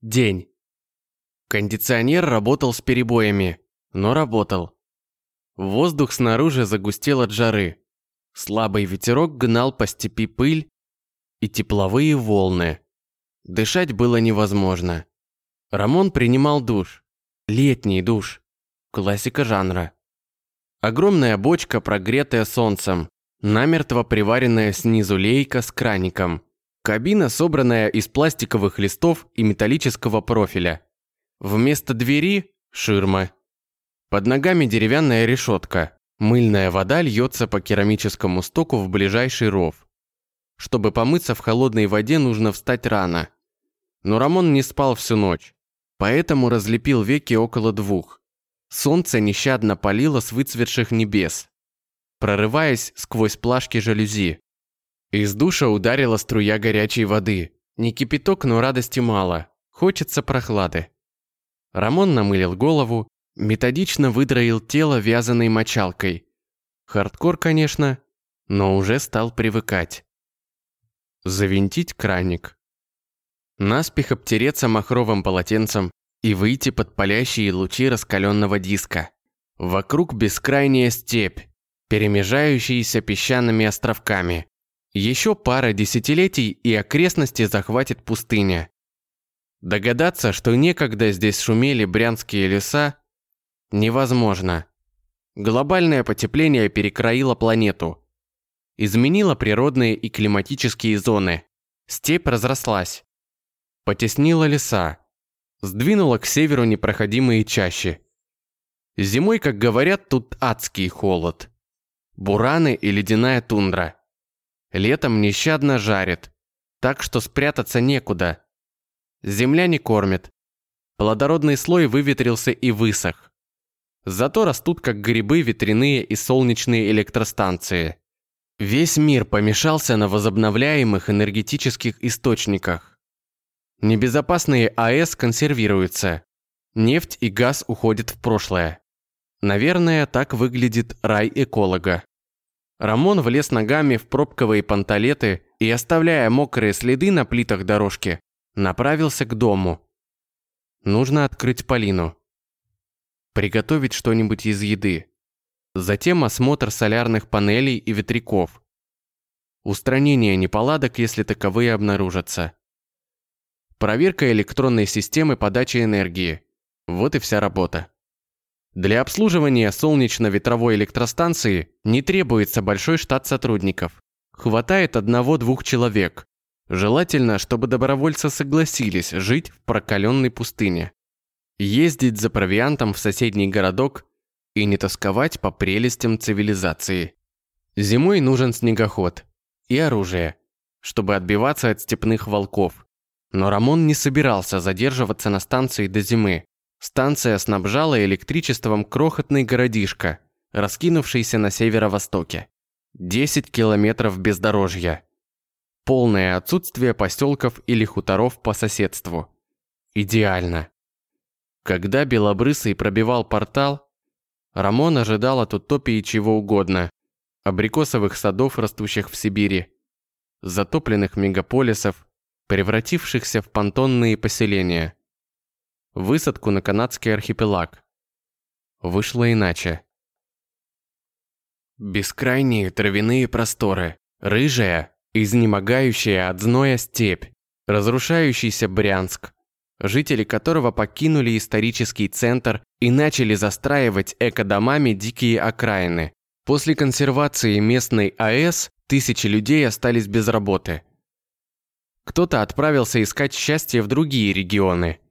День. Кондиционер работал с перебоями, но работал. Воздух снаружи загустел от жары. Слабый ветерок гнал по степи пыль и тепловые волны. Дышать было невозможно. Рамон принимал душ. Летний душ. Классика жанра. Огромная бочка, прогретая солнцем. Намертво приваренная снизу лейка с краником. Кабина, собранная из пластиковых листов и металлического профиля. Вместо двери – ширма. Под ногами деревянная решетка. Мыльная вода льется по керамическому стоку в ближайший ров. Чтобы помыться в холодной воде, нужно встать рано. Но Рамон не спал всю ночь, поэтому разлепил веки около двух. Солнце нещадно палило с выцветших небес, прорываясь сквозь плашки жалюзи. Из душа ударила струя горячей воды. Не кипяток, но радости мало. Хочется прохлады. Рамон намылил голову, методично выдроил тело вязаной мочалкой. Хардкор, конечно, но уже стал привыкать. Завинтить краник. Наспех обтереться махровым полотенцем и выйти под палящие лучи раскаленного диска. Вокруг бескрайняя степь, перемежающаяся песчаными островками. Еще пара десятилетий и окрестности захватит пустыня. Догадаться, что некогда здесь шумели брянские леса, невозможно. Глобальное потепление перекроило планету. Изменило природные и климатические зоны. Степь разрослась. Потеснила леса. Сдвинула к северу непроходимые чащи. Зимой, как говорят, тут адский холод. Бураны и ледяная тундра. Летом нещадно жарит, так что спрятаться некуда. Земля не кормит. Плодородный слой выветрился и высох. Зато растут как грибы ветряные и солнечные электростанции. Весь мир помешался на возобновляемых энергетических источниках. Небезопасные АЭС консервируются. Нефть и газ уходят в прошлое. Наверное, так выглядит рай эколога. Рамон влез ногами в пробковые панталеты и, оставляя мокрые следы на плитах дорожки, направился к дому. Нужно открыть Полину. Приготовить что-нибудь из еды. Затем осмотр солярных панелей и ветряков. Устранение неполадок, если таковые обнаружатся. Проверка электронной системы подачи энергии. Вот и вся работа. Для обслуживания солнечно-ветровой электростанции не требуется большой штат сотрудников. Хватает одного-двух человек. Желательно, чтобы добровольцы согласились жить в прокаленной пустыне. Ездить за провиантом в соседний городок и не тосковать по прелестям цивилизации. Зимой нужен снегоход и оружие, чтобы отбиваться от степных волков. Но Рамон не собирался задерживаться на станции до зимы. Станция снабжала электричеством крохотный городишко, раскинувшийся на северо-востоке. 10 километров бездорожья. Полное отсутствие поселков или хуторов по соседству. Идеально. Когда Белобрысый пробивал портал, Рамон ожидал от утопии чего угодно. Абрикосовых садов, растущих в Сибири, затопленных мегаполисов, превратившихся в понтонные поселения – высадку на канадский архипелаг. Вышло иначе. Бескрайние травяные просторы, рыжая, изнемогающая от зноя степь, разрушающийся Брянск, жители которого покинули исторический центр и начали застраивать экодомами дикие окраины. После консервации местной АЭС тысячи людей остались без работы. Кто-то отправился искать счастье в другие регионы –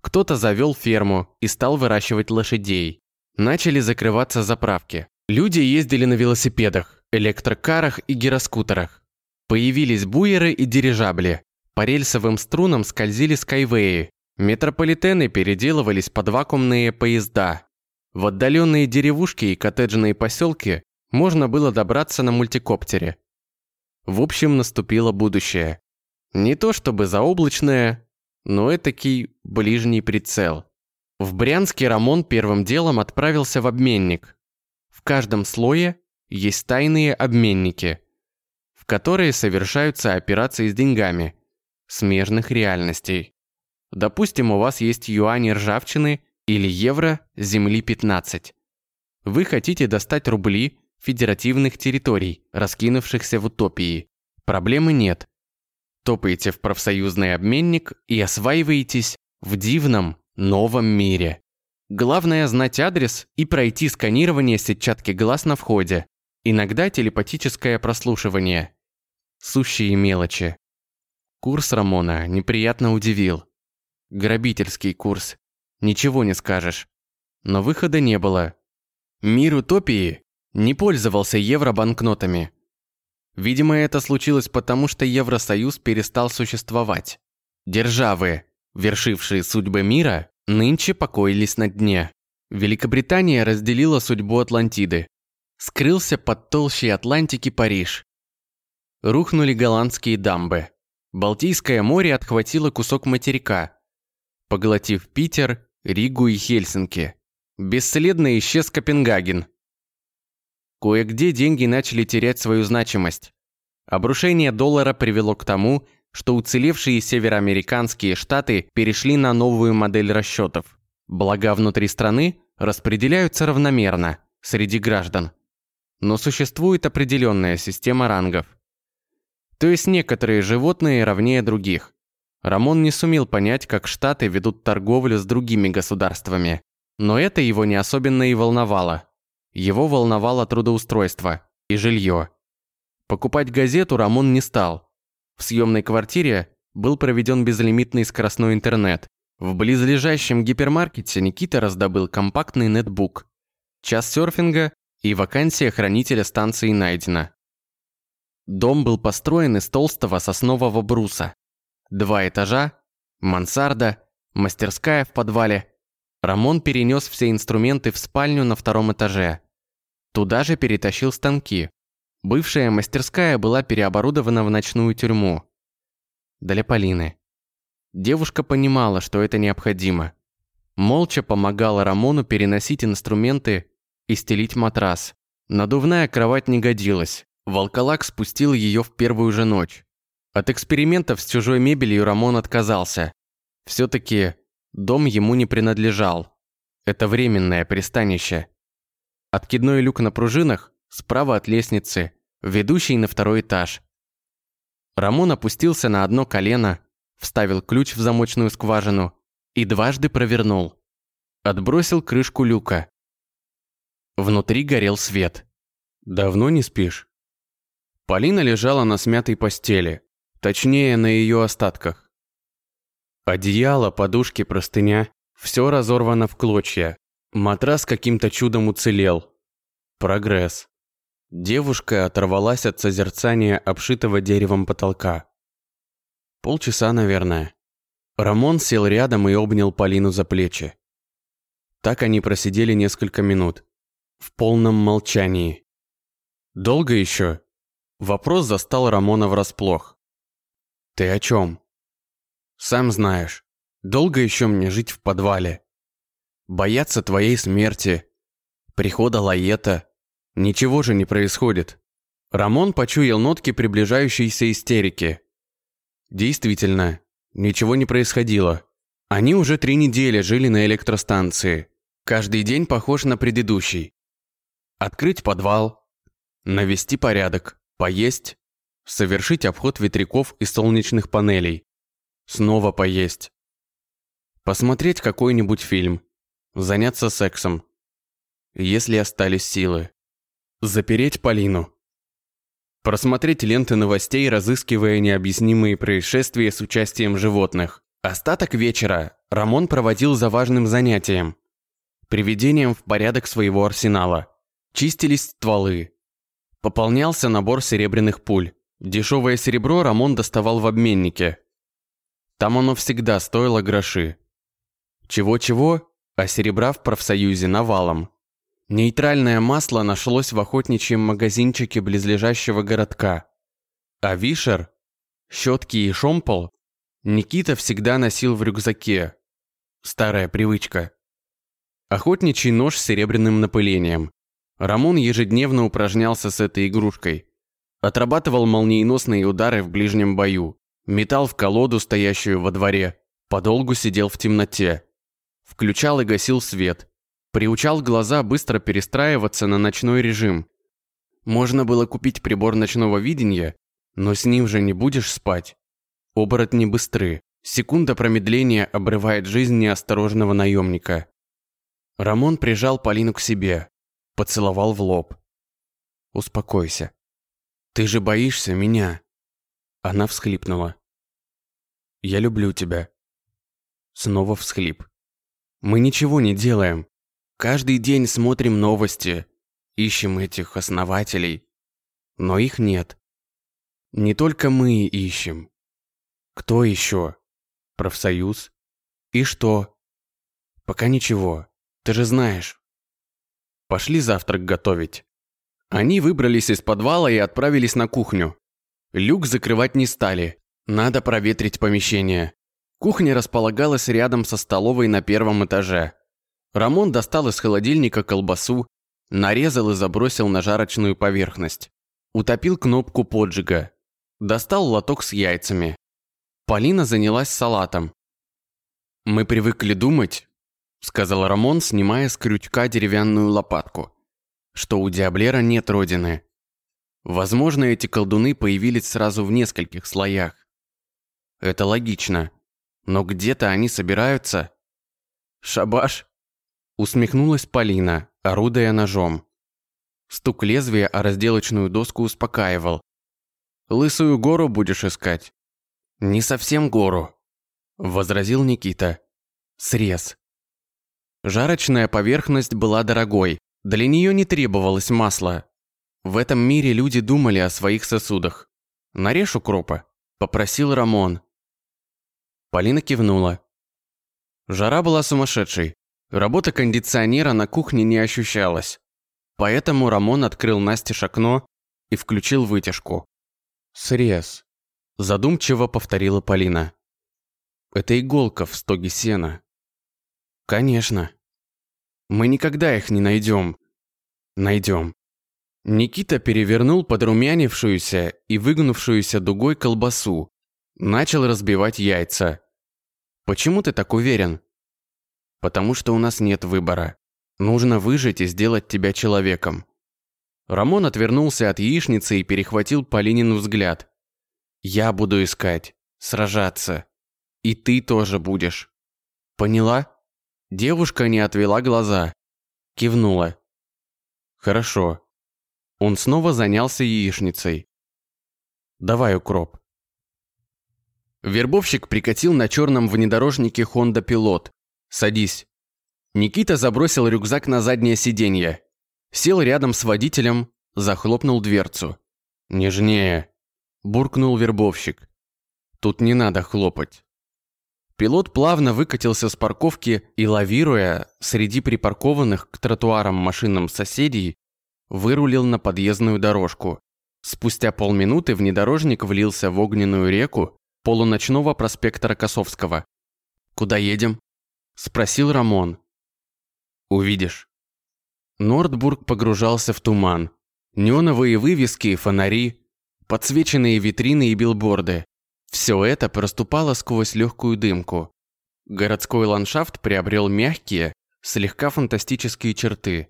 кто-то завел ферму и стал выращивать лошадей. Начали закрываться заправки. Люди ездили на велосипедах, электрокарах и гироскутерах. Появились буеры и дирижабли. По рельсовым струнам скользили скайвеи. Метрополитены переделывались под вакуумные поезда. В отдаленные деревушки и коттеджные поселки можно было добраться на мультикоптере. В общем, наступило будущее. Не то чтобы заоблачное, но этакий ближний прицел. В Брянске Рамон первым делом отправился в обменник. В каждом слое есть тайные обменники, в которые совершаются операции с деньгами, смежных реальностей. Допустим, у вас есть юани ржавчины или евро земли 15. Вы хотите достать рубли федеративных территорий, раскинувшихся в утопии. Проблемы нет. Топаете в профсоюзный обменник и осваиваетесь в дивном новом мире. Главное знать адрес и пройти сканирование сетчатки глаз на входе. Иногда телепатическое прослушивание. Сущие мелочи. Курс Рамона неприятно удивил. Грабительский курс. Ничего не скажешь. Но выхода не было. Мир утопии не пользовался евробанкнотами. Видимо, это случилось потому, что Евросоюз перестал существовать. Державы, вершившие судьбы мира, нынче покоились на дне. Великобритания разделила судьбу Атлантиды. Скрылся под толщей Атлантики Париж. Рухнули голландские дамбы. Балтийское море отхватило кусок материка, поглотив Питер, Ригу и Хельсинки. Бесследно исчез Копенгаген. Кое-где деньги начали терять свою значимость. Обрушение доллара привело к тому, что уцелевшие североамериканские штаты перешли на новую модель расчетов. Блага внутри страны распределяются равномерно среди граждан. Но существует определенная система рангов. То есть некоторые животные равнее других. Рамон не сумел понять, как штаты ведут торговлю с другими государствами. Но это его не особенно и волновало. Его волновало трудоустройство и жилье. Покупать газету Рамон не стал. В съемной квартире был проведен безлимитный скоростной интернет. В близлежащем гипермаркете Никита раздобыл компактный нетбук. Час серфинга и вакансия хранителя станции найдена. Дом был построен из толстого соснового бруса. Два этажа, мансарда, мастерская в подвале, Рамон перенес все инструменты в спальню на втором этаже. Туда же перетащил станки. Бывшая мастерская была переоборудована в ночную тюрьму. Для Полины. Девушка понимала, что это необходимо. Молча помогала Рамону переносить инструменты и стелить матрас. Надувная кровать не годилась. Волколак спустил ее в первую же ночь. От экспериментов с чужой мебелью Рамон отказался. Все-таки Дом ему не принадлежал. Это временное пристанище. Откидной люк на пружинах, справа от лестницы, ведущий на второй этаж. Рамон опустился на одно колено, вставил ключ в замочную скважину и дважды провернул. Отбросил крышку люка. Внутри горел свет. «Давно не спишь?» Полина лежала на смятой постели, точнее, на ее остатках. Одеяло, подушки, простыня – все разорвано в клочья. Матрас каким-то чудом уцелел. Прогресс. Девушка оторвалась от созерцания обшитого деревом потолка. Полчаса, наверное. Рамон сел рядом и обнял Полину за плечи. Так они просидели несколько минут. В полном молчании. «Долго еще?» Вопрос застал Рамона врасплох. «Ты о чем?» Сам знаешь, долго еще мне жить в подвале. Бояться твоей смерти, прихода Лаета. Ничего же не происходит. Рамон почуял нотки приближающейся истерики. Действительно, ничего не происходило. Они уже три недели жили на электростанции. Каждый день похож на предыдущий. Открыть подвал, навести порядок, поесть, совершить обход ветряков и солнечных панелей, Снова поесть. Посмотреть какой-нибудь фильм. Заняться сексом. Если остались силы. Запереть Полину. Просмотреть ленты новостей, разыскивая необъяснимые происшествия с участием животных. Остаток вечера Рамон проводил за важным занятием. Приведением в порядок своего арсенала. Чистились стволы. Пополнялся набор серебряных пуль. Дешевое серебро Рамон доставал в обменнике. Там оно всегда стоило гроши. Чего-чего, а серебра в профсоюзе навалом. Нейтральное масло нашлось в охотничьем магазинчике близлежащего городка. А вишер, щетки и шомпол Никита всегда носил в рюкзаке. Старая привычка. Охотничий нож с серебряным напылением. Рамон ежедневно упражнялся с этой игрушкой. Отрабатывал молниеносные удары в ближнем бою. Метал в колоду, стоящую во дворе. Подолгу сидел в темноте. Включал и гасил свет. Приучал глаза быстро перестраиваться на ночной режим. Можно было купить прибор ночного видения, но с ним же не будешь спать. Оборотни быстры. Секунда промедления обрывает жизнь неосторожного наемника. Рамон прижал Полину к себе, поцеловал в лоб. «Успокойся. Ты же боишься меня?» Она всхлипнула. «Я люблю тебя». Снова всхлип. «Мы ничего не делаем. Каждый день смотрим новости, ищем этих основателей. Но их нет. Не только мы ищем. Кто еще? Профсоюз? И что? Пока ничего. Ты же знаешь. Пошли завтрак готовить. Они выбрались из подвала и отправились на кухню. Люк закрывать не стали. Надо проветрить помещение. Кухня располагалась рядом со столовой на первом этаже. Рамон достал из холодильника колбасу, нарезал и забросил на жарочную поверхность. Утопил кнопку поджига. Достал лоток с яйцами. Полина занялась салатом. «Мы привыкли думать», — сказал Рамон, снимая с крючка деревянную лопатку, «что у Диаблера нет родины. Возможно, эти колдуны появились сразу в нескольких слоях. Это логично. Но где-то они собираются. Шабаш, Усмехнулась Полина, орудая ножом. Стук лезвия о разделочную доску успокаивал. «Лысую гору будешь искать?» «Не совсем гору», – возразил Никита. «Срез». Жарочная поверхность была дорогой, для нее не требовалось масла. В этом мире люди думали о своих сосудах. «Нарежь укропа», – попросил Рамон. Полина кивнула. Жара была сумасшедшей. Работа кондиционера на кухне не ощущалась. Поэтому Рамон открыл Насте окно и включил вытяжку. «Срез», – задумчиво повторила Полина. «Это иголка в стоге сена». «Конечно. Мы никогда их не найдем. Найдем». Никита перевернул подрумянившуюся и выгнувшуюся дугой колбасу. Начал разбивать яйца. «Почему ты так уверен?» Потому что у нас нет выбора. Нужно выжить и сделать тебя человеком. Рамон отвернулся от яичницы и перехватил Полинину взгляд. Я буду искать, сражаться. И ты тоже будешь. Поняла? Девушка не отвела глаза. Кивнула. Хорошо. Он снова занялся яичницей. Давай укроп. Вербовщик прикатил на черном внедорожнике Honda Pilot. «Садись». Никита забросил рюкзак на заднее сиденье. Сел рядом с водителем, захлопнул дверцу. «Нежнее», – буркнул вербовщик. «Тут не надо хлопать». Пилот плавно выкатился с парковки и, лавируя среди припаркованных к тротуарам машинам соседей, вырулил на подъездную дорожку. Спустя полминуты внедорожник влился в огненную реку полуночного проспекта Рокоссовского. «Куда едем?» Спросил Рамон. Увидишь. Нордбург погружался в туман. Неоновые вывески и фонари, подсвеченные витрины и билборды. Все это проступало сквозь легкую дымку. Городской ландшафт приобрел мягкие, слегка фантастические черты.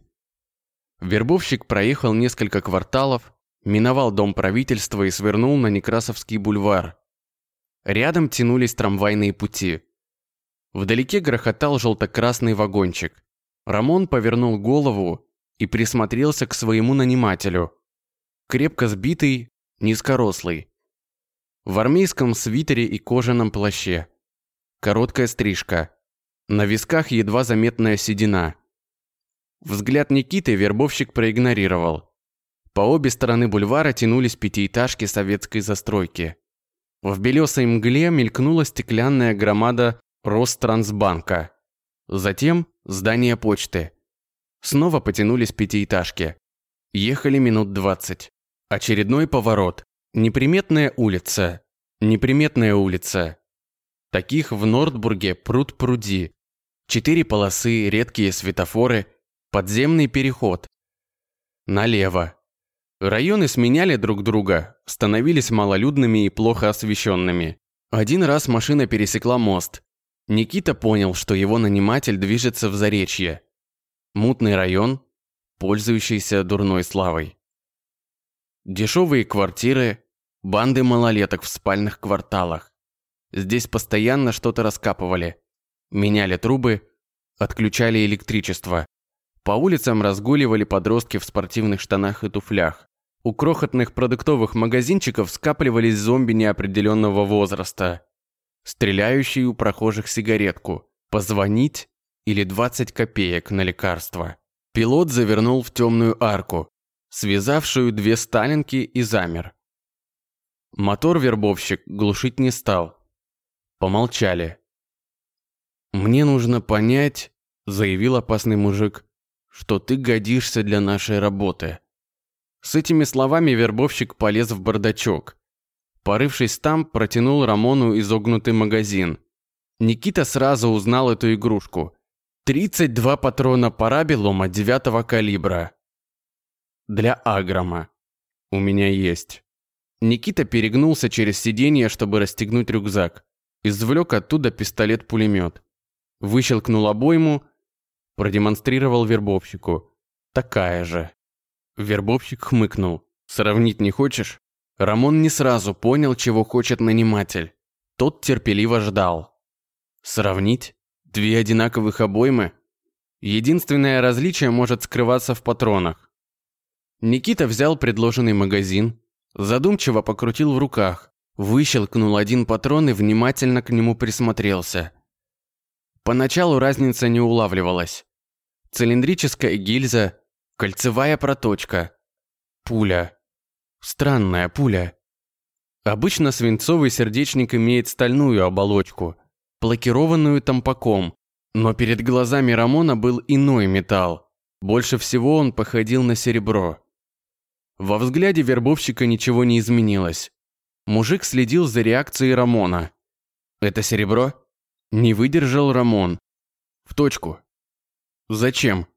Вербовщик проехал несколько кварталов, миновал дом правительства и свернул на Некрасовский бульвар. Рядом тянулись трамвайные пути. Вдалеке грохотал желто-красный вагончик. Рамон повернул голову и присмотрелся к своему нанимателю. Крепко сбитый, низкорослый. В армейском свитере и кожаном плаще. Короткая стрижка. На висках едва заметная седина. Взгляд Никиты вербовщик проигнорировал. По обе стороны бульвара тянулись пятиэтажки советской застройки. В белесой мгле мелькнула стеклянная громада Ространсбанка. Затем здание почты. Снова потянулись пятиэтажки. Ехали минут двадцать. Очередной поворот. Неприметная улица. Неприметная улица. Таких в Нордбурге пруд пруди. Четыре полосы, редкие светофоры, подземный переход. Налево. Районы сменяли друг друга, становились малолюдными и плохо освещенными. Один раз машина пересекла мост, Никита понял, что его наниматель движется в Заречье. Мутный район, пользующийся дурной славой. Дешевые квартиры, банды малолеток в спальных кварталах. Здесь постоянно что-то раскапывали. Меняли трубы, отключали электричество. По улицам разгуливали подростки в спортивных штанах и туфлях. У крохотных продуктовых магазинчиков скапливались зомби неопределенного возраста, стреляющие у прохожих сигаретку, позвонить или 20 копеек на лекарство. Пилот завернул в темную арку, связавшую две сталинки и замер. Мотор вербовщик глушить не стал. Помолчали. «Мне нужно понять», — заявил опасный мужик, «что ты годишься для нашей работы». С этими словами вербовщик полез в бардачок. Порывшись там, протянул Рамону изогнутый магазин. Никита сразу узнал эту игрушку. 32 патрона парабеллума 9 калибра. Для агрома. У меня есть. Никита перегнулся через сиденье, чтобы расстегнуть рюкзак. Извлек оттуда пистолет-пулемет. Выщелкнул обойму, продемонстрировал вербовщику. Такая же. Вербовщик хмыкнул. «Сравнить не хочешь?» Рамон не сразу понял, чего хочет наниматель. Тот терпеливо ждал. «Сравнить? Две одинаковых обоймы?» Единственное различие может скрываться в патронах. Никита взял предложенный магазин, задумчиво покрутил в руках, выщелкнул один патрон и внимательно к нему присмотрелся. Поначалу разница не улавливалась. Цилиндрическая гильза, Кольцевая проточка. Пуля. Странная пуля. Обычно свинцовый сердечник имеет стальную оболочку, блокированную тампаком, но перед глазами Рамона был иной металл. Больше всего он походил на серебро. Во взгляде вербовщика ничего не изменилось. Мужик следил за реакцией Рамона. «Это серебро?» Не выдержал Рамон. «В точку». «Зачем?»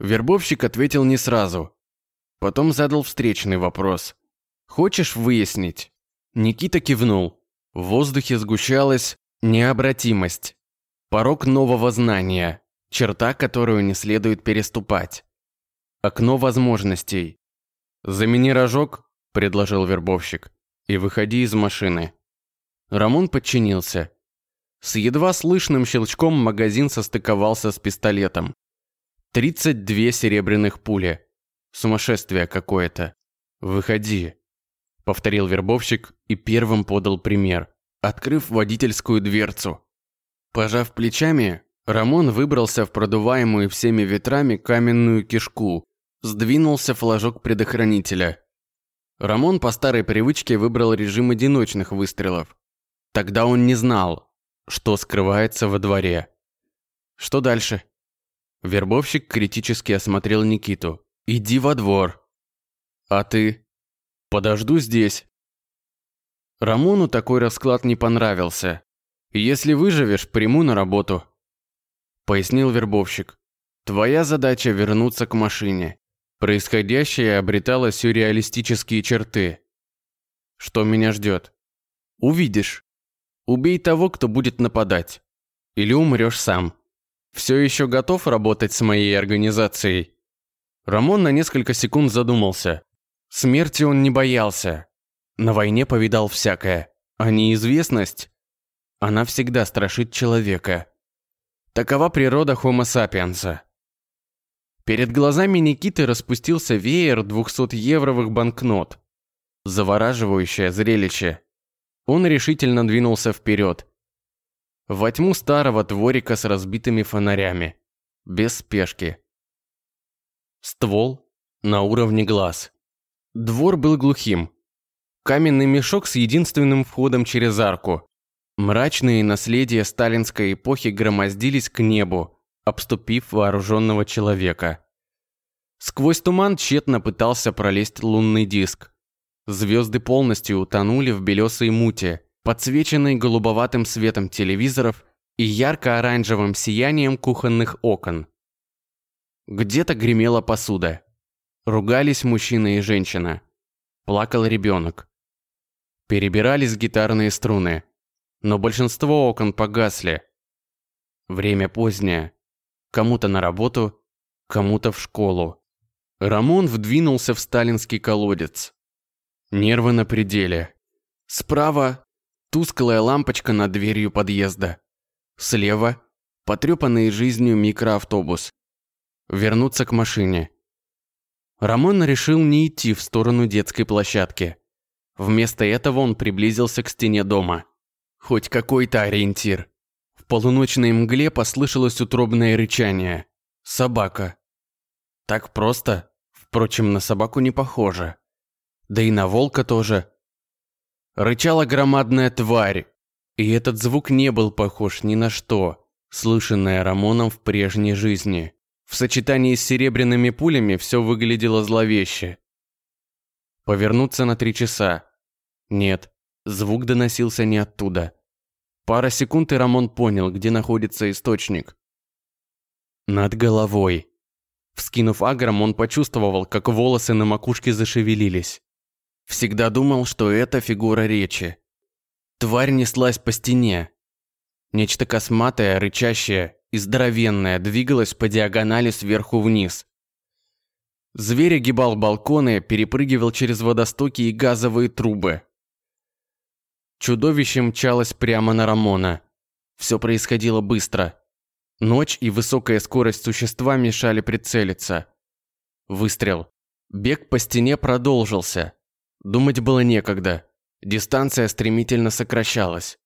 Вербовщик ответил не сразу. Потом задал встречный вопрос. «Хочешь выяснить?» Никита кивнул. В воздухе сгущалась необратимость. Порог нового знания. Черта, которую не следует переступать. Окно возможностей. «Замени рожок», – предложил вербовщик, – «и выходи из машины». Рамон подчинился. С едва слышным щелчком магазин состыковался с пистолетом. 32 серебряных пули. Сумасшествие какое-то. Выходи. Повторил вербовщик и первым подал пример, открыв водительскую дверцу. Пожав плечами, Рамон выбрался в продуваемую всеми ветрами каменную кишку, сдвинулся флажок предохранителя. Рамон по старой привычке выбрал режим одиночных выстрелов. Тогда он не знал, что скрывается во дворе. Что дальше? Вербовщик критически осмотрел Никиту. «Иди во двор». «А ты?» «Подожду здесь». Рамону такой расклад не понравился. «Если выживешь, приму на работу», — пояснил вербовщик. «Твоя задача вернуться к машине». Происходящее обретало сюрреалистические черты. «Что меня ждет?» «Увидишь. Убей того, кто будет нападать. Или умрешь сам». Все еще готов работать с моей организацией?» Рамон на несколько секунд задумался. Смерти он не боялся. На войне повидал всякое. А неизвестность? Она всегда страшит человека. Такова природа Homo sapiens. Перед глазами Никиты распустился веер 200-евровых банкнот. Завораживающее зрелище. Он решительно двинулся вперед, во тьму старого дворика с разбитыми фонарями. Без спешки. Ствол на уровне глаз. Двор был глухим. Каменный мешок с единственным входом через арку. Мрачные наследия сталинской эпохи громоздились к небу, обступив вооруженного человека. Сквозь туман тщетно пытался пролезть лунный диск. Звезды полностью утонули в белесой муте, подсвеченный голубоватым светом телевизоров и ярко-оранжевым сиянием кухонных окон. Где-то гремела посуда. Ругались мужчина и женщина. Плакал ребенок. Перебирались гитарные струны. Но большинство окон погасли. Время позднее. Кому-то на работу, кому-то в школу. Рамон вдвинулся в сталинский колодец. Нервы на пределе. Справа тусклая лампочка над дверью подъезда. Слева потрепанный жизнью микроавтобус. Вернуться к машине. Рамон решил не идти в сторону детской площадки. Вместо этого он приблизился к стене дома. Хоть какой-то ориентир. В полуночной мгле послышалось утробное рычание. Собака. Так просто. Впрочем, на собаку не похоже. Да и на волка тоже. Рычала громадная тварь. И этот звук не был похож ни на что, слышанное Рамоном в прежней жизни. В сочетании с серебряными пулями все выглядело зловеще. Повернуться на три часа. Нет, звук доносился не оттуда. Пара секунд, и Рамон понял, где находится источник. Над головой. Вскинув агром, он почувствовал, как волосы на макушке зашевелились. Всегда думал, что это фигура речи. Тварь неслась по стене. Нечто косматое, рычащее и здоровенное двигалось по диагонали сверху вниз. Зверь огибал балконы, перепрыгивал через водостоки и газовые трубы. Чудовище мчалось прямо на Рамона. Все происходило быстро. Ночь и высокая скорость существа мешали прицелиться. Выстрел. Бег по стене продолжился. Думать было некогда. Дистанция стремительно сокращалась.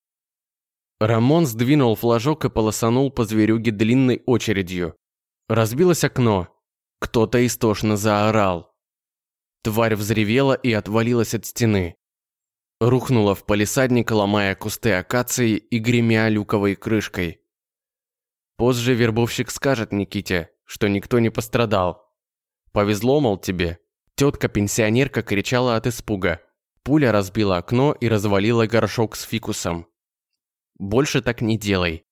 Рамон сдвинул флажок и полосанул по зверюге длинной очередью. Разбилось окно. Кто-то истошно заорал. Тварь взревела и отвалилась от стены. Рухнула в палисадник, ломая кусты акации и гремя люковой крышкой. Позже вербовщик скажет Никите, что никто не пострадал. Повезло, мол, тебе. Тетка-пенсионерка кричала от испуга. Пуля разбила окно и развалила горшок с фикусом. Больше так не делай.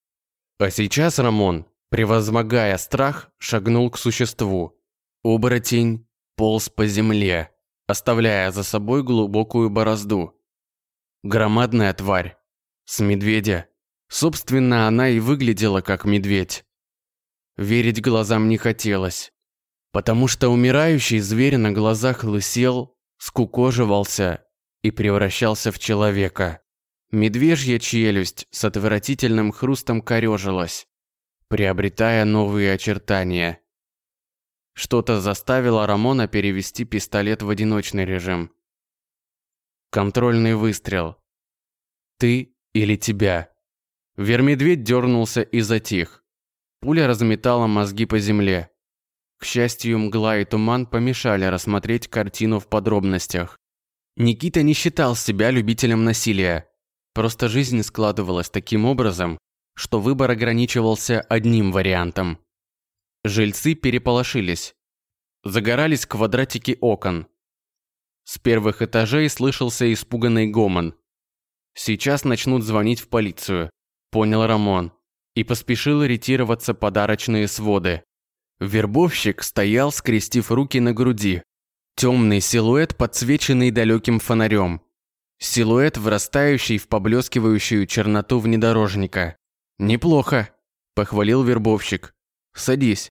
А сейчас Рамон, превозмогая страх, шагнул к существу. Оборотень полз по земле, оставляя за собой глубокую борозду. Громадная тварь. С медведя. Собственно, она и выглядела как медведь. Верить глазам не хотелось. Потому что умирающий зверь на глазах лысел, скукоживался и превращался в человека. Медвежья челюсть с отвратительным хрустом корежилась, приобретая новые очертания. Что-то заставило Рамона перевести пистолет в одиночный режим. Контрольный выстрел. Ты или тебя? Вермедведь дернулся и затих. Пуля разметала мозги по земле. К счастью, мгла и туман помешали рассмотреть картину в подробностях. Никита не считал себя любителем насилия. Просто жизнь складывалась таким образом, что выбор ограничивался одним вариантом. Жильцы переполошились. Загорались квадратики окон. С первых этажей слышался испуганный гомон. Сейчас начнут звонить в полицию, понял Рамон, и поспешил ретироваться подарочные своды. Вербовщик стоял, скрестив руки на груди. Темный силуэт, подсвеченный далеким фонарем. Силуэт, врастающий в поблескивающую черноту внедорожника. «Неплохо», – похвалил вербовщик. «Садись».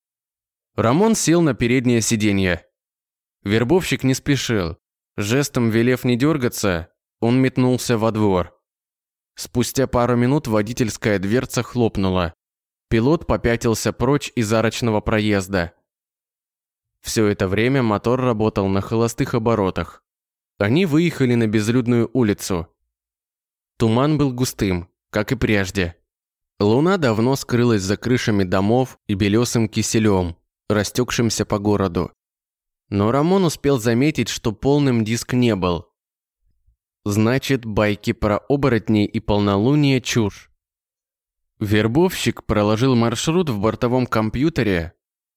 Рамон сел на переднее сиденье. Вербовщик не спешил. Жестом велев не дергаться, он метнулся во двор. Спустя пару минут водительская дверца хлопнула. Пилот попятился прочь из арочного проезда. Все это время мотор работал на холостых оборотах. Они выехали на безлюдную улицу. Туман был густым, как и прежде. Луна давно скрылась за крышами домов и белесым киселем, растекшимся по городу. Но Рамон успел заметить, что полным диск не был. Значит, байки про оборотней и полнолуние – чушь. Вербовщик проложил маршрут в бортовом компьютере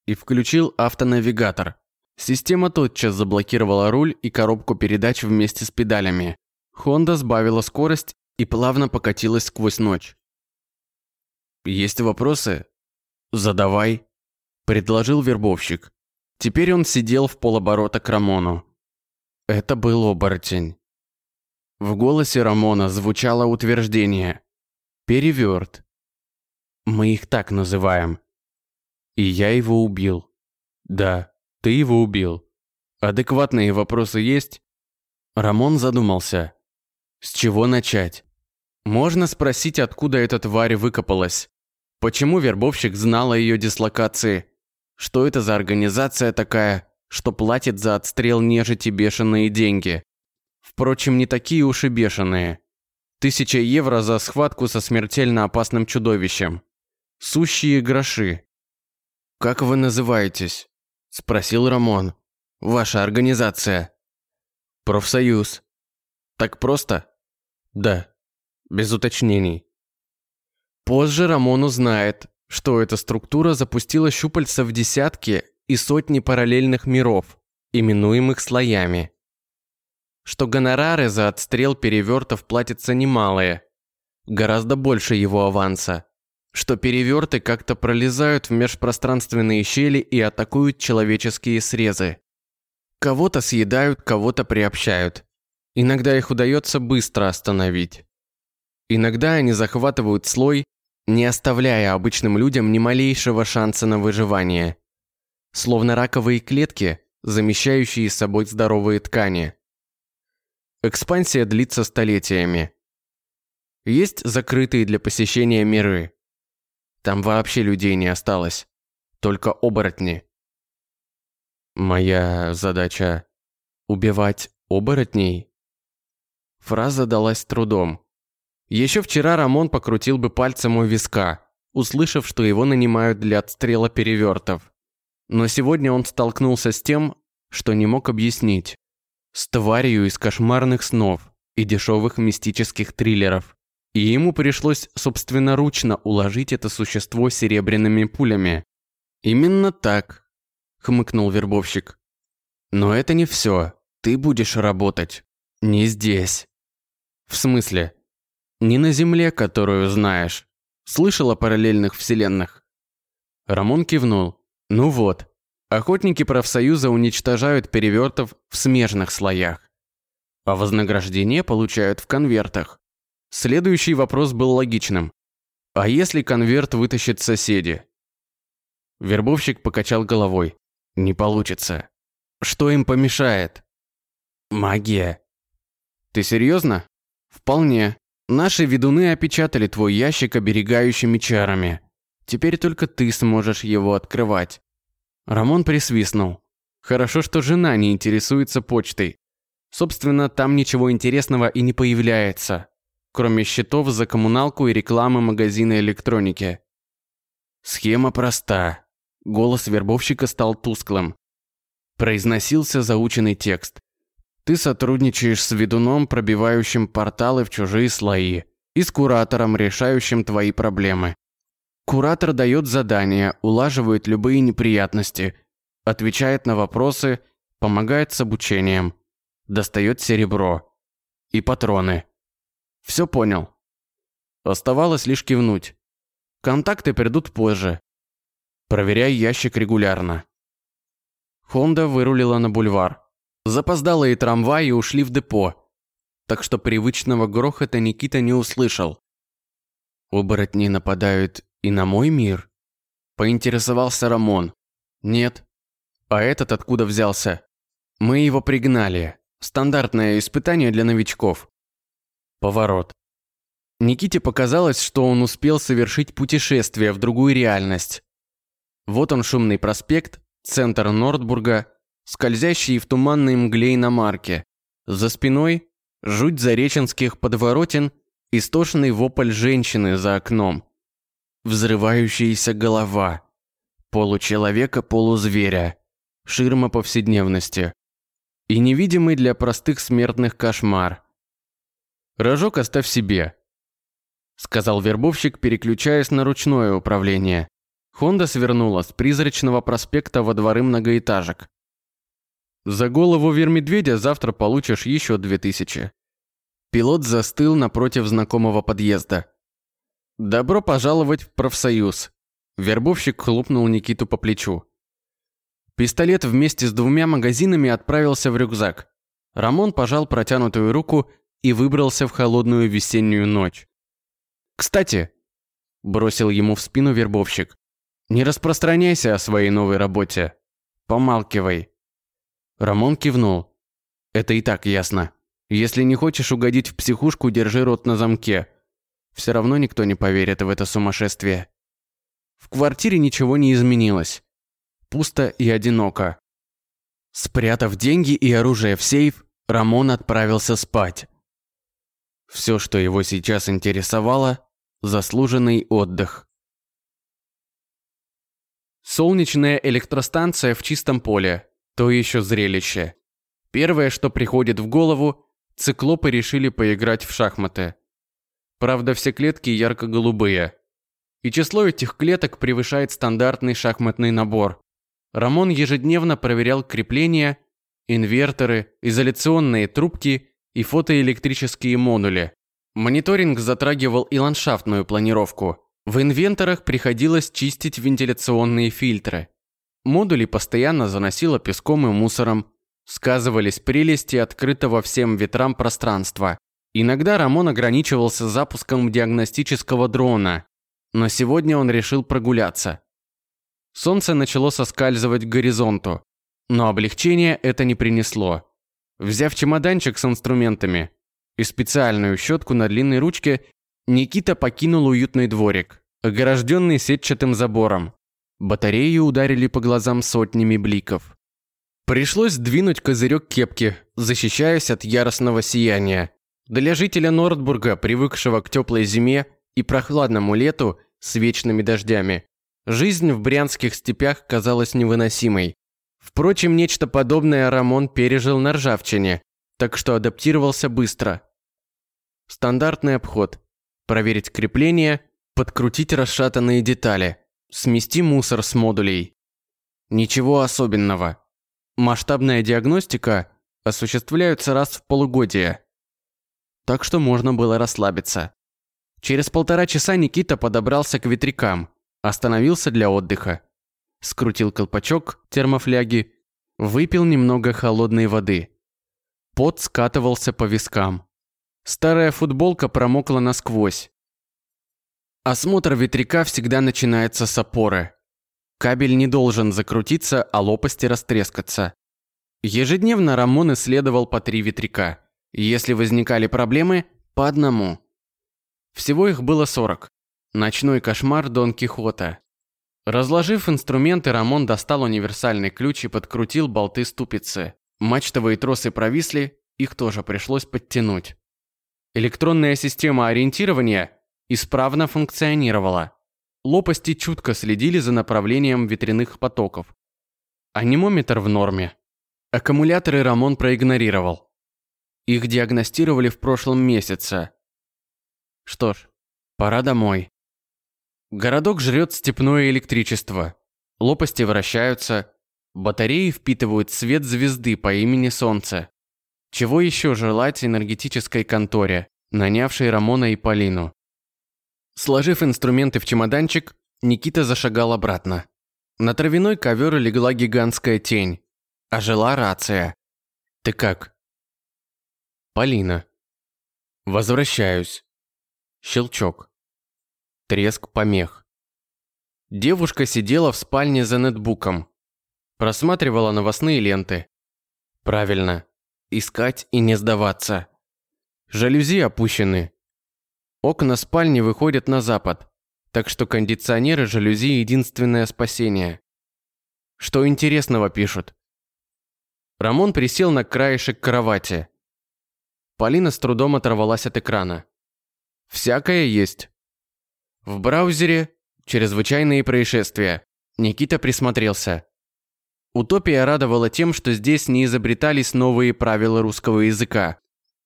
и включил автонавигатор. Система тотчас заблокировала руль и коробку передач вместе с педалями. Хонда сбавила скорость и плавно покатилась сквозь ночь. «Есть вопросы?» «Задавай», – предложил вербовщик. Теперь он сидел в полоборота к Рамону. Это был оборотень. В голосе Рамона звучало утверждение. Переверт. Мы их так называем. И я его убил. Да, ты его убил. Адекватные вопросы есть? Рамон задумался. С чего начать? Можно спросить, откуда эта тварь выкопалась. Почему вербовщик знал о ее дислокации? Что это за организация такая, что платит за отстрел нежити бешеные деньги? Впрочем, не такие уж и бешеные. Тысяча евро за схватку со смертельно опасным чудовищем. Сущие гроши. «Как вы называетесь?» – спросил Рамон. «Ваша организация». «Профсоюз». «Так просто?» «Да». Без уточнений. Позже Рамон узнает, что эта структура запустила щупальца в десятки и сотни параллельных миров, именуемых слоями. Что гонорары за отстрел перевертов платятся немалые, гораздо больше его аванса. Что переверты как-то пролезают в межпространственные щели и атакуют человеческие срезы. Кого-то съедают, кого-то приобщают. Иногда их удается быстро остановить. Иногда они захватывают слой не оставляя обычным людям ни малейшего шанса на выживание. Словно раковые клетки, замещающие собой здоровые ткани. Экспансия длится столетиями. Есть закрытые для посещения миры. Там вообще людей не осталось. Только оборотни. Моя задача – убивать оборотней? Фраза далась трудом. Еще вчера Рамон покрутил бы пальцем у виска, услышав, что его нанимают для отстрела перевертов. Но сегодня он столкнулся с тем, что не мог объяснить. С тварью из кошмарных снов и дешевых мистических триллеров. И ему пришлось собственноручно уложить это существо серебряными пулями. «Именно так», — хмыкнул вербовщик. «Но это не все. Ты будешь работать. Не здесь». «В смысле?» Не на Земле, которую знаешь. Слышал о параллельных вселенных?» Рамон кивнул. «Ну вот. Охотники профсоюза уничтожают перевертов в смежных слоях. А вознаграждение получают в конвертах. Следующий вопрос был логичным. А если конверт вытащит соседи? Вербовщик покачал головой. Не получится. Что им помешает? Магия. Ты серьезно? Вполне. Наши ведуны опечатали твой ящик оберегающими чарами. Теперь только ты сможешь его открывать». Рамон присвистнул. «Хорошо, что жена не интересуется почтой. Собственно, там ничего интересного и не появляется, кроме счетов за коммуналку и рекламы магазина электроники». Схема проста. Голос вербовщика стал тусклым. Произносился заученный текст. Ты сотрудничаешь с ведуном, пробивающим порталы в чужие слои, и с куратором, решающим твои проблемы. Куратор дает задания, улаживает любые неприятности, отвечает на вопросы, помогает с обучением, достает серебро и патроны. Все понял. Оставалось лишь кивнуть. Контакты придут позже. Проверяй ящик регулярно. Хонда вырулила на бульвар. Запоздалые трамваи ушли в депо, так что привычного грохота Никита не услышал. «Оборотни нападают и на мой мир?» Поинтересовался Рамон. «Нет». «А этот откуда взялся?» «Мы его пригнали. Стандартное испытание для новичков». Поворот. Никите показалось, что он успел совершить путешествие в другую реальность. Вот он шумный проспект, центр Нордбурга, скользящие в туманной мгле иномарки. За спиной жуть зареченских подворотен, истошный вопль женщины за окном. Взрывающаяся голова. Получеловека-полузверя. Ширма повседневности. И невидимый для простых смертных кошмар. «Рожок оставь себе», — сказал вербовщик, переключаясь на ручное управление. Хонда свернула с призрачного проспекта во дворы многоэтажек. За голову вермедведя завтра получишь еще две тысячи. Пилот застыл напротив знакомого подъезда. «Добро пожаловать в профсоюз!» Вербовщик хлопнул Никиту по плечу. Пистолет вместе с двумя магазинами отправился в рюкзак. Рамон пожал протянутую руку и выбрался в холодную весеннюю ночь. «Кстати!» бросил ему в спину вербовщик. Не распространяйся о своей новой работе. Помалкивай. Рамон кивнул. Это и так ясно. Если не хочешь угодить в психушку, держи рот на замке. Все равно никто не поверит в это сумасшествие. В квартире ничего не изменилось. Пусто и одиноко. Спрятав деньги и оружие в сейф, Рамон отправился спать. Все, что его сейчас интересовало – заслуженный отдых. Солнечная электростанция в чистом поле – то еще зрелище. Первое, что приходит в голову – циклопы решили поиграть в шахматы. Правда, все клетки ярко-голубые. И число этих клеток превышает стандартный шахматный набор. Рамон ежедневно проверял крепления, инверторы, изоляционные трубки и фотоэлектрические модули. Мониторинг затрагивал и ландшафтную планировку. В инвенторах приходилось чистить вентиляционные фильтры. Модули постоянно заносило песком и мусором. Сказывались прелести открытого всем ветрам пространства. Иногда Рамон ограничивался запуском диагностического дрона, но сегодня он решил прогуляться. Солнце начало соскальзывать к горизонту, но облегчения это не принесло. Взяв чемоданчик с инструментами и специальную щетку на длинной ручке, Никита покинул уютный дворик, огорожденный сетчатым забором. Батареи ударили по глазам сотнями бликов. Пришлось двинуть козырек кепки, защищаясь от яростного сияния. Для жителя Нордбурга, привыкшего к теплой зиме и прохладному лету с вечными дождями, жизнь в брянских степях казалась невыносимой. Впрочем, нечто подобное Рамон пережил на ржавчине, так что адаптировался быстро. Стандартный обход. Проверить крепление, подкрутить расшатанные детали, смести мусор с модулей. Ничего особенного. Масштабная диагностика осуществляется раз в полугодие. Так что можно было расслабиться. Через полтора часа Никита подобрался к ветрякам, остановился для отдыха скрутил колпачок термофляги, выпил немного холодной воды. Пот скатывался по вискам. Старая футболка промокла насквозь. Осмотр ветряка всегда начинается с опоры. Кабель не должен закрутиться, а лопасти растрескаться. Ежедневно Рамон исследовал по три ветряка. Если возникали проблемы, по одному. Всего их было 40. Ночной кошмар Дон Кихота. Разложив инструменты, Рамон достал универсальный ключ и подкрутил болты ступицы. Мачтовые тросы провисли, их тоже пришлось подтянуть. Электронная система ориентирования исправно функционировала. Лопасти чутко следили за направлением ветряных потоков. Анимометр в норме. Аккумуляторы Рамон проигнорировал. Их диагностировали в прошлом месяце. Что ж, пора домой. Городок жрет степное электричество. Лопасти вращаются. Батареи впитывают свет звезды по имени Солнце. Чего еще желать энергетической конторе, нанявшей Рамона и Полину? Сложив инструменты в чемоданчик, Никита зашагал обратно. На травяной ковер легла гигантская тень. Ожила рация. «Ты как?» «Полина». «Возвращаюсь». Щелчок. Треск помех. Девушка сидела в спальне за нетбуком. Просматривала новостные ленты. Правильно. Искать и не сдаваться. Жалюзи опущены. Окна спальни выходят на запад, так что кондиционеры жалюзи – единственное спасение. Что интересного пишут? Рамон присел на краешек кровати. Полина с трудом оторвалась от экрана. «Всякое есть. В браузере «Чрезвычайные происшествия». Никита присмотрелся. Утопия радовала тем, что здесь не изобретались новые правила русского языка.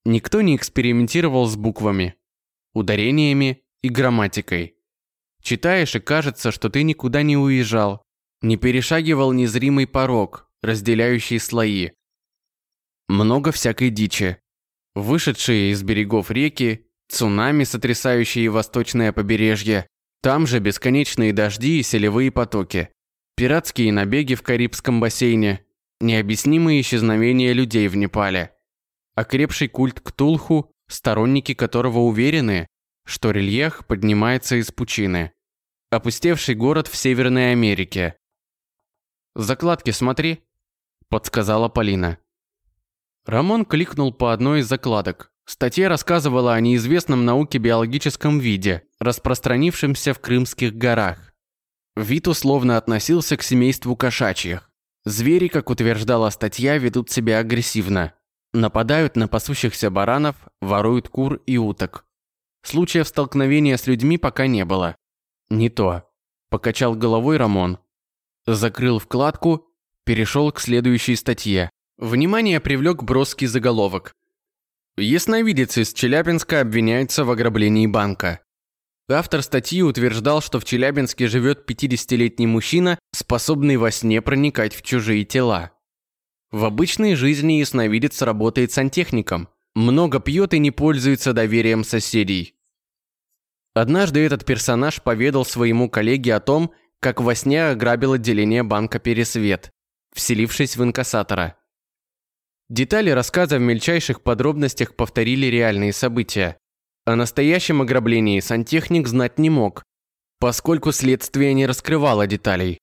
Никто не экспериментировал с буквами, ударениями и грамматикой. Читаешь и кажется, что ты никуда не уезжал, не перешагивал незримый порог, разделяющий слои. Много всякой дичи. Вышедшие из берегов реки, цунами, сотрясающие восточное побережье, там же бесконечные дожди и селевые потоки, пиратские набеги в Карибском бассейне, необъяснимые исчезновения людей в Непале, окрепший культ Ктулху, сторонники которого уверены, что рельеф поднимается из пучины. Опустевший город в Северной Америке. «Закладки смотри», – подсказала Полина. Рамон кликнул по одной из закладок. Статья рассказывала о неизвестном науке биологическом виде, распространившемся в Крымских горах. Вид условно относился к семейству кошачьих. Звери, как утверждала статья, ведут себя агрессивно. Нападают на пасущихся баранов, воруют кур и уток. Случаев столкновения с людьми пока не было. Не то. Покачал головой Рамон закрыл вкладку, перешел к следующей статье. Внимание привлек броский заголовок. Ясновидец из Челябинска обвиняется в ограблении банка. Автор статьи утверждал, что в Челябинске живет 50-летний мужчина, способный во сне проникать в чужие тела. В обычной жизни ясновидец работает сантехником, много пьет и не пользуется доверием соседей. Однажды этот персонаж поведал своему коллеге о том, как во сне ограбил отделение банка «Пересвет», вселившись в инкассатора. Детали рассказа в мельчайших подробностях повторили реальные события. О настоящем ограблении сантехник знать не мог, поскольку следствие не раскрывало деталей.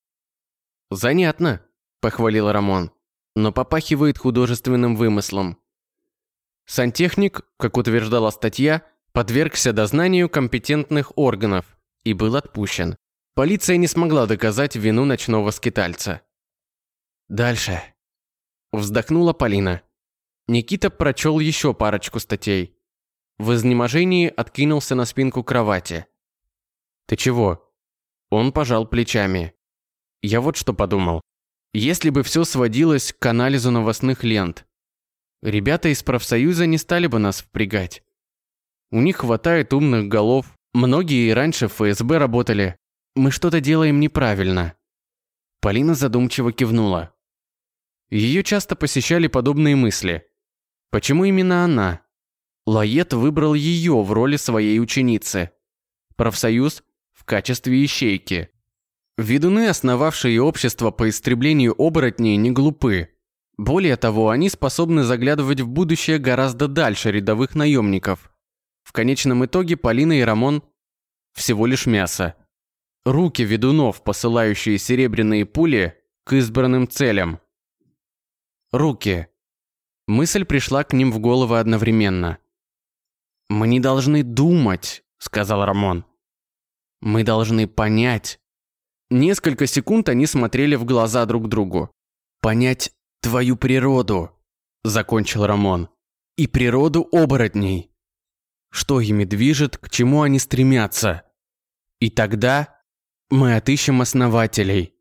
«Занятно», – похвалил Рамон, – «но попахивает художественным вымыслом». Сантехник, как утверждала статья, подвергся дознанию компетентных органов и был отпущен. Полиция не смогла доказать вину ночного скитальца. «Дальше», – вздохнула Полина. Никита прочел еще парочку статей. В изнеможении откинулся на спинку кровати. «Ты чего?» Он пожал плечами. «Я вот что подумал. Если бы все сводилось к анализу новостных лент, ребята из профсоюза не стали бы нас впрягать. У них хватает умных голов, многие и раньше в ФСБ работали, мы что-то делаем неправильно». Полина задумчиво кивнула. Ее часто посещали подобные мысли. Почему именно она? Лает выбрал ее в роли своей ученицы. Профсоюз в качестве ищейки. Ведуны, основавшие общество по истреблению оборотней, не глупы. Более того, они способны заглядывать в будущее гораздо дальше рядовых наемников. В конечном итоге Полина и Рамон всего лишь мясо. Руки ведунов, посылающие серебряные пули к избранным целям. Руки. Мысль пришла к ним в голову одновременно. «Мы не должны думать», — сказал Рамон. «Мы должны понять». Несколько секунд они смотрели в глаза друг другу. «Понять твою природу», — закончил Рамон. «И природу оборотней. Что ими движет, к чему они стремятся. И тогда мы отыщем основателей.